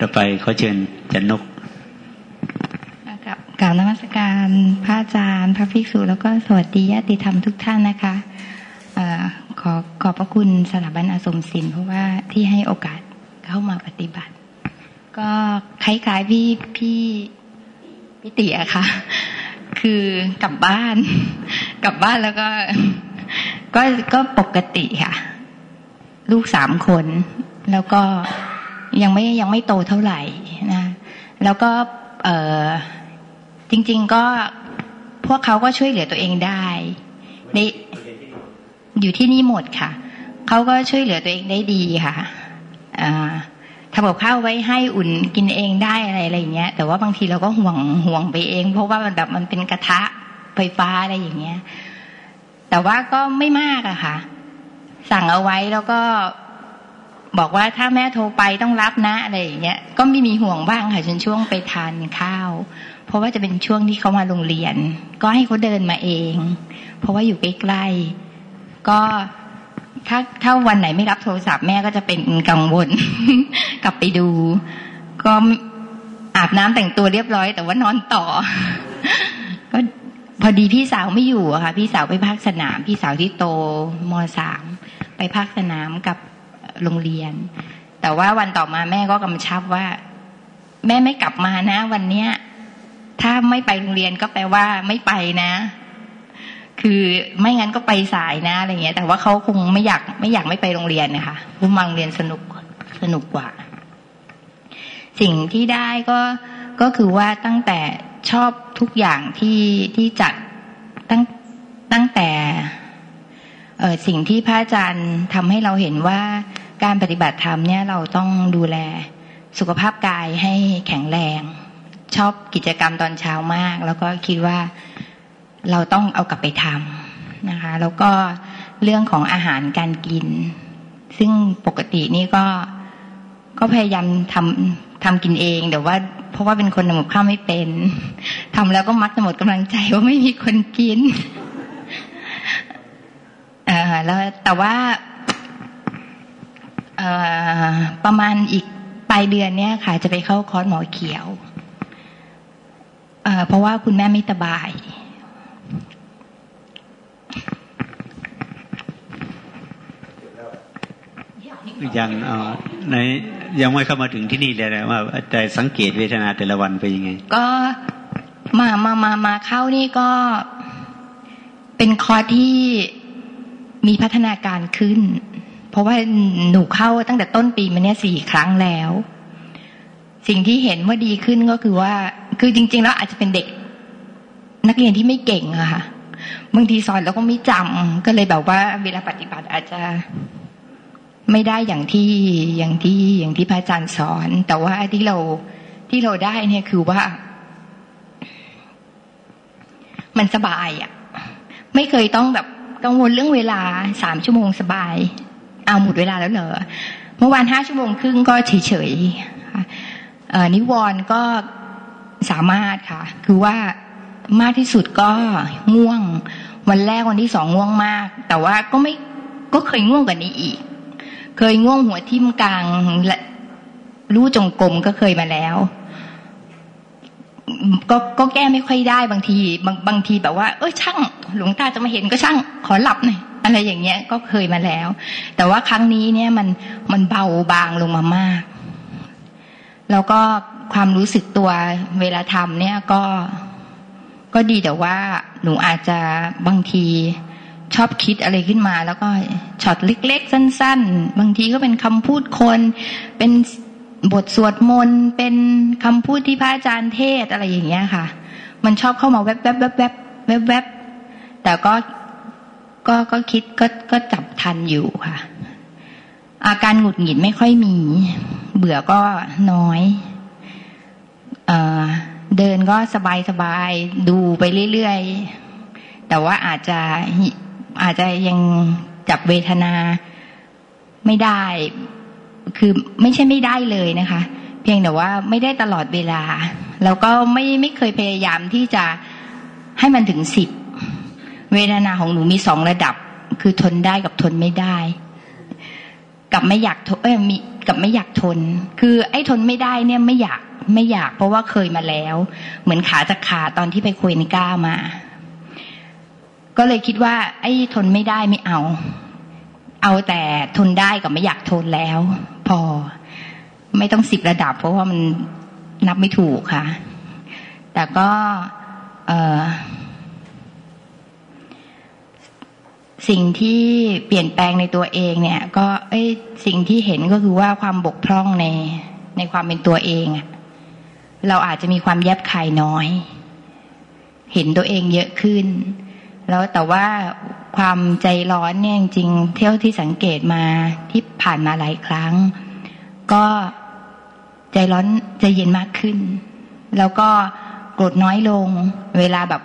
ต่อไปเขาเชิญจันนกกล่าวนมัสการพระอาจารย์ พระภิกษุแล้วก็สวัสดีญาติธรรมทุกท่านนะคะอขอขอบพระคุณสถาบันอาสมศิลป์เพราะว่าที่ให้โอกาสเข้ามาปฏิบัติ ก็คล้ายๆพี่พี่พี่เตี๋ยค่ะ คือกลับบ้าน กลับบ้านแล้วก็ ก็ก็ปกติค่ะ ลูกสามคนแล้วก็ ยังไม่ยังไม่โตเท่าไหร่นะแล้วก็เออจริง ๆก็พวกเขาก็ช่วยเหลือตัวเองได้ในอยู่ที่นี่หมดค่ะเขาก็ช่วยเหลือตัวเองได้ดีค่ะทำกับข้าวไว้ให้อุ่นกินเองได้อะไรอะไรอย่างเงี้ย แต่ว่าบางทีเราก็ห่วงห่วงไปเอง เพราะว่ามันแบบมันเป็นกระทะไฟฟ้าอะไรอย่างเงี้ย แต่ว่าก็ไม่มากอะค่ะ สั่งเอาไว้แล้วก็ บอกว่าถ้าแม่โทรไปต้องรับนะอะไรอย่างเงี้ยก็ไม่มีห่วงบ้างค่ะจนช่วงไปทานข้าว เพราะว่าจะเป็นช่วงที่เขามาโรงเรียน ก็ให้เขาเดินมาเอง เพราะว่าอยู่ใกล้ๆก็ถ้าถ้าวันไหนไม่รับโทรศัพท์แม่ก็จะเป็นกังวล กลับไปดู ก็อาบน้ำแต่งตัวเรียบร้อย แต่ว่านอนต่อ ก็พอดีพี่สาวไม่อยู่อะค่ะ พี่สาวไปพักสนาม พี่สาวที่โตมสามไปพักสนามกับ โรงเรียน แต่ว่าวันต่อมาแม่ก็กำชับว่า แม่ไม่กลับมานะ วันเนี้ย ถ้าไม่ไปโรงเรียนก็แปลว่าไม่ไปนะ คือไม่งั้นก็ไปสายนะอะไรเงี้ย แต่ว่าเขาคงไม่อยากไม่อยากไม่ไปโรงเรียนนะคะราะมาโรงเรียนสนุกสนุกกว่า สิ่งที่ได้ก็ก็คือว่าตั้งแต่ชอบทุกอย่างที่ที่จัดตั้งตั้งแต่เออสิ่งที่พระอาจารย์ทำให้เราเห็นว่า การปฏิบัติธรรมเนี่ยเราต้องดูแลสุขภาพกายให้แข็งแรง ชอบกิจกรรมตอนเช้ามาก แล้วก็คิดว่าเราต้องเอากลับไปทำนะคะ แล้วก็เรื่องของอาหารการกิน ซึ่งปกตินี่ก็ก็พยายามทำทำกินเองแต่ว่า เพราะว่าเป็นคนทำกับข้าวไม่เป็นทำแล้วก็มักจะหมดกำลังใจว่าไม่มีคนกินแล้วแต่ว่า ประมาณอีกปลายเดือนเนี้ยค่ะ จะไปเข้าคอร์สหมอเขียวเพราะว่าคุณแม่ไม่สบาย ยังในยังไม่เข้ามาถึงที่นี่เลยนะว่าแต่สังเกตเวทนาแต่ละวันเป็นยังไง ก็มามามามาเข้านี่ก็เป็นคอร์ที่มีพัฒนาการขึ้นเพ ราะว่าหนูเข้าตั้งแต่ต้นปีมาเนี้ยสี่ครั้งแล้ว สิ่งที่เห็นว่าดีขึ้นก็คือว่า คือจริง ๆ แล้วอาจจะเป็นเด็ก นักเรียนที่ไม่เก่งอะค่ะบางทีสอนแล้วก็ไม่จำก็เลยแบบว่า เวลาปฏิบัติอาจจะไม่ได้อย่างที่อย่างที่อย่างที่พระอาจารย์สอน แต่ว่าที่เราที่เราได้เนี่ยคือว่า มันสบายอะไม่เคยต้องแบบกังวลเรื่องเวลาสามชั่วโมงสบาย เอาหมดเวลาแล้วเหรอเมื่อวานห้าชั่วโมงครึ่งก็เฉยๆนิวรณ์ก็สามารถค่ะ คือว่ามากที่สุดก็ง่วง วันแรกวันที่สองง่วงมาก แต่ว่าก็ไม่ก็เคยง่วงกว่านี้อีก เคยง่วงหัวทิ่มกลางและรู้จงกรมก็เคยมาแล้ว ก็ก็แก้ไม่ค่อยได้บางที บางบางทีแบบว่า เออช่าง หลวงตาจะมาเห็นก็ช่าง ขอหลับหน่อย อะไรอย่างเงี้ยก็เคยมาแล้ว แต่ว่าครั้งนี้เนี่ยมันมันเบาบางลงมามาก แล้วก็ความรู้สึกตัวเวลาทำเนี่ยก็ก็ดีแต่ว่าหนูอาจจะบางทีชอบคิดอะไรขึ้นมา แล้วก็ช็อตเล็ก ๆ สั้น ๆ บางทีก็เป็นคำพูดคนเป็นบทสวดมนต์เป็นคำพูดที่พระอาจารย์เทศอะไรอย่างเงี้ยค่ะ มันชอบเข้ามาแวบๆแวบๆแวบๆแวบๆแต่ก็ ก็ก็คิดก็ก็จับทันอยู่ค่ะ อาการหงุดหงิดไม่ค่อยมี เบื่อก็น้อยเออเดินก็สบายสบายดูไปเรื่อยๆ แต่ว่าอาจจะอาจจะยังจับเวทนาไม่ได้ คือไม่ใช่ไม่ได้เลยนะคะ เพียงแต่ว่าไม่ได้ตลอดเวลา แล้วก็ไม่ไม่เคยพยายามที่จะให้มันถึงสิบ เวทนาของหนูมีสองระดับ คือทนได้กับทนไม่ได้ กับไม่อยากทนเอ้ยมีกับไม่อยากทน คือไอ้ทนไม่ได้เนี่ยไม่อยากไม่อยาก เพราะว่าเคยมาแล้ว เหมือนขาจะขาตอนที่ไปคุยในก้ามา ก็เลยคิดว่า ไอ้ทนไม่ได้ไม่เอา เอาแต่ทนได้กับไม่อยากทนแล้ว พอไม่ต้องสิบระดับ เพราะว่ามันนับไม่ถูกค่ะ แต่ก็ เออ สิ่งที่เปลี่ยนแปลงในตัวเองเนี่ย ก็เอ้สิ่งที่เห็นก็คือว่าความบกพร่องในในความเป็นตัวเองเราอาจจะมีความแยบคายน้อย เห็นตัวเองเยอะขึ้น แล้วแต่ว่าความใจร้อนเนี่ยจริงเที่ยวที่สังเกตมาที่ผ่านมาหลายครั้ง ก็ใจร้อนใจเย็นมากขึ้น แล้วก็โกรธน้อยลง เวลาแบบ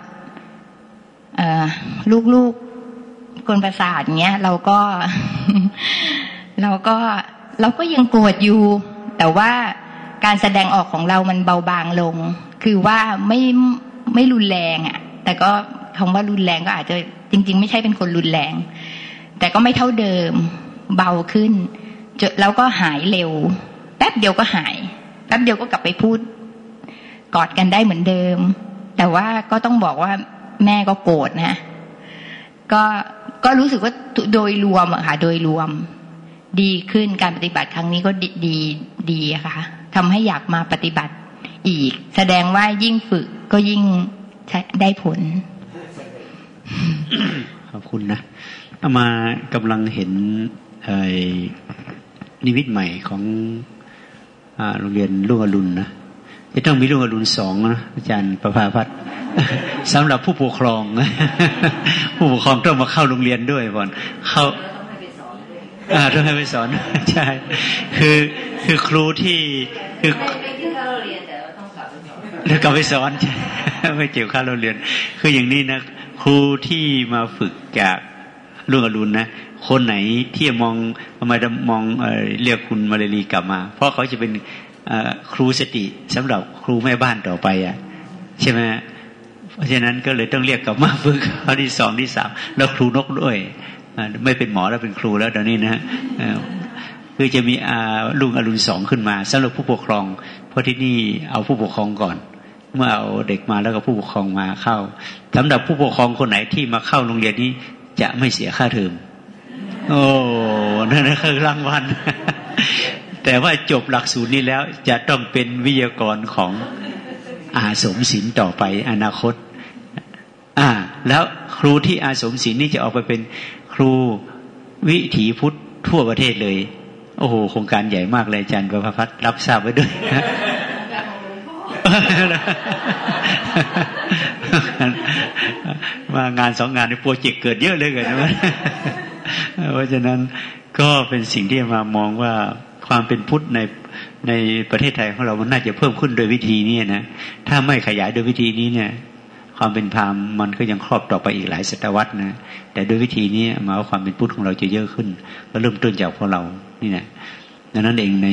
ลูก กลประสาทเงี้ย เราก็ เราก็เราก็ยังโกรธอยู่ แต่ว่าการแสดงออกของเรามันเบาบางลง คือว่าไม่ไม่รุนแรงอะ แต่ก็คำว่ารุนแรงก็อาจจะจริง ๆ ไม่ใช่เป็นคนรุนแรง แต่ก็ไม่เท่าเดิม เบาขึ้นจแล้วก็หายเร็ว แป๊บเดียวก็หาย แป๊บเดียวก็กลับไปพูด กอดกันได้เหมือนเดิม แต่ว่าก็ต้องบอกว่าแม่ก็โกรธนะ ก็ก็รู้สึกว่าโดยรวมอะค่ะ โดยรวม ดีขึ้นการปฏิบัติครั้งนี้ก็ดีดีดีค่ะทำให้อยากมาปฏิบัติอีก แสดงว่ายิ่งฝึกก็ยิ่งได้ผล ขอบคุณนะเอามากำลังเห็นนิมิตใหม่ของโรงเรียนลูกอรุณนะ จะต้องมีลูกอรุณสองนะอาจารย์ประภาพัฒน์สำหรับผู้ปกครอง ผู้ปกครองต้องมาเข้าโรงเรียนด้วยก่อนเข้าอ่าต้องให้ไปสอนใช่คือคือครูที่คือแล้วกลับไปสอนไม่เกี่ยวข้าเราเรียน คืออย่างนี้นะครูที่มาฝึกจากลุงอรุณนะคนไหนที่มองทำไมจะมองเรียกคุณมาเลรีกลับมา เพราะเขาจะเป็น ครูสติสำหรับครูแม่บ้านต่อไปอะใช่ไหมเพราะฉะนั้นก็เลยต้องเรียกกลับมาฝึกข้อที่สองที่สามแล้วครูนกด้วยไม่เป็นหมอแล้วเป็นครูแล้วตอนนี้นะคือจะมีลุงอรุณสองขึ้นมาสำหรับผู้ปกครอง เพราะที่นี่เอาผู้ปกครองก่อน เมื่อเอาเด็กมาแล้วก็ผู้ปกครองมาเข้าสำหรับผู้ปกครองคนไหนที่มาเข้าโรงเรียนนี้จะไม่เสียค่าเทอมโอ้นั่นคือรางวัล แต่ว่าจบหลักสูตรนี้แล้วจะต้องเป็นวิทยากรของอาสมศิลต่อไปอนาคต อ่า แล้วครูที่อาสมศิลนี่จะออกไปเป็นครูวิถีพุทธทั่วประเทศเลย โอ้โหโครงการใหญ่มากเลยอาจารย์ประพัฒรับทราบไว้ด้วยมางานสองงานในโปรเจกต์เกิดเยอะเลยเกิดนะเพราะฉะนั้นก็เป็นสิ่งที่มามองว่า ความเป็นพุทธในในประเทศไทยของเรามันน่าจะเพิ่มขึ้นโดยวิธีนี้นะถ้าไม่ขยายโดยวิธีนี้เนี่ย ความเป็นพราหมณ์มันก็ยังครอบต่อไปอีกหลายศตวรรษนะแต่โดยวิธีนี้มาว่าความเป็นพุทธของเราจะเยอะขึ้น ก็เริ่มต้นจากพวกเรานี่นะดังนั้นเองใน